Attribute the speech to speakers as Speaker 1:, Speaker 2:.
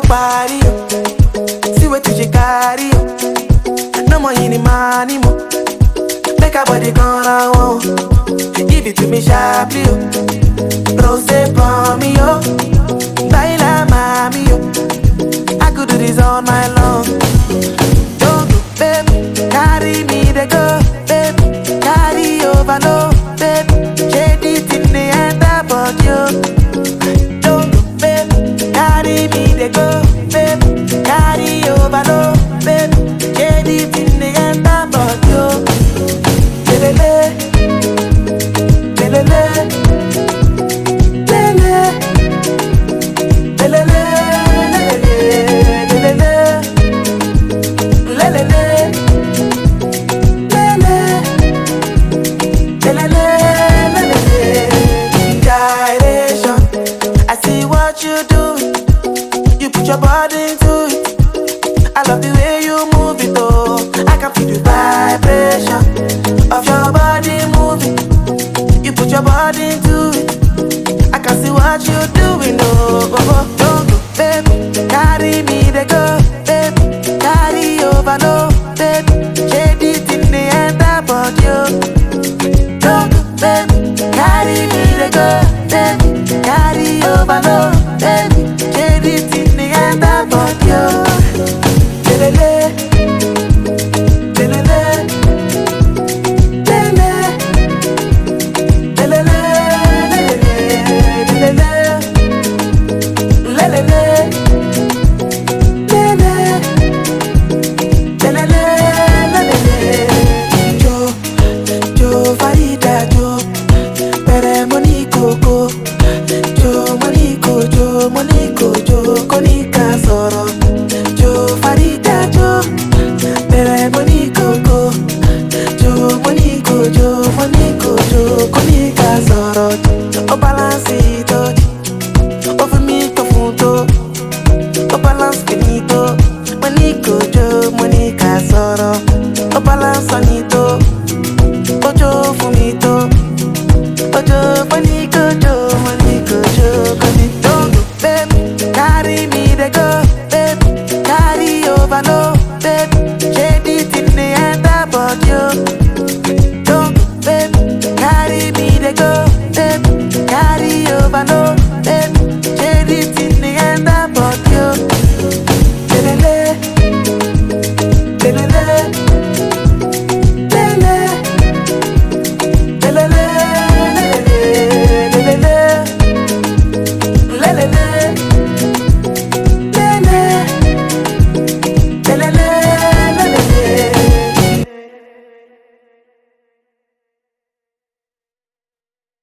Speaker 1: for party. See what you carry. No mo. any money more. Make a body gonna want. Oh. Give it to me sharply. Oh. Rose for me, yo. Baila mami, yo. I could do this all night long. Don't do, baby. Carry me, they go. Baby, carry over, no. Baby, shade it in the end, I you. Don't do, baby. Carry me. Go, See what you're doing, oh. oh, oh. Don't go, baby. Carry me, they go, finito, Monico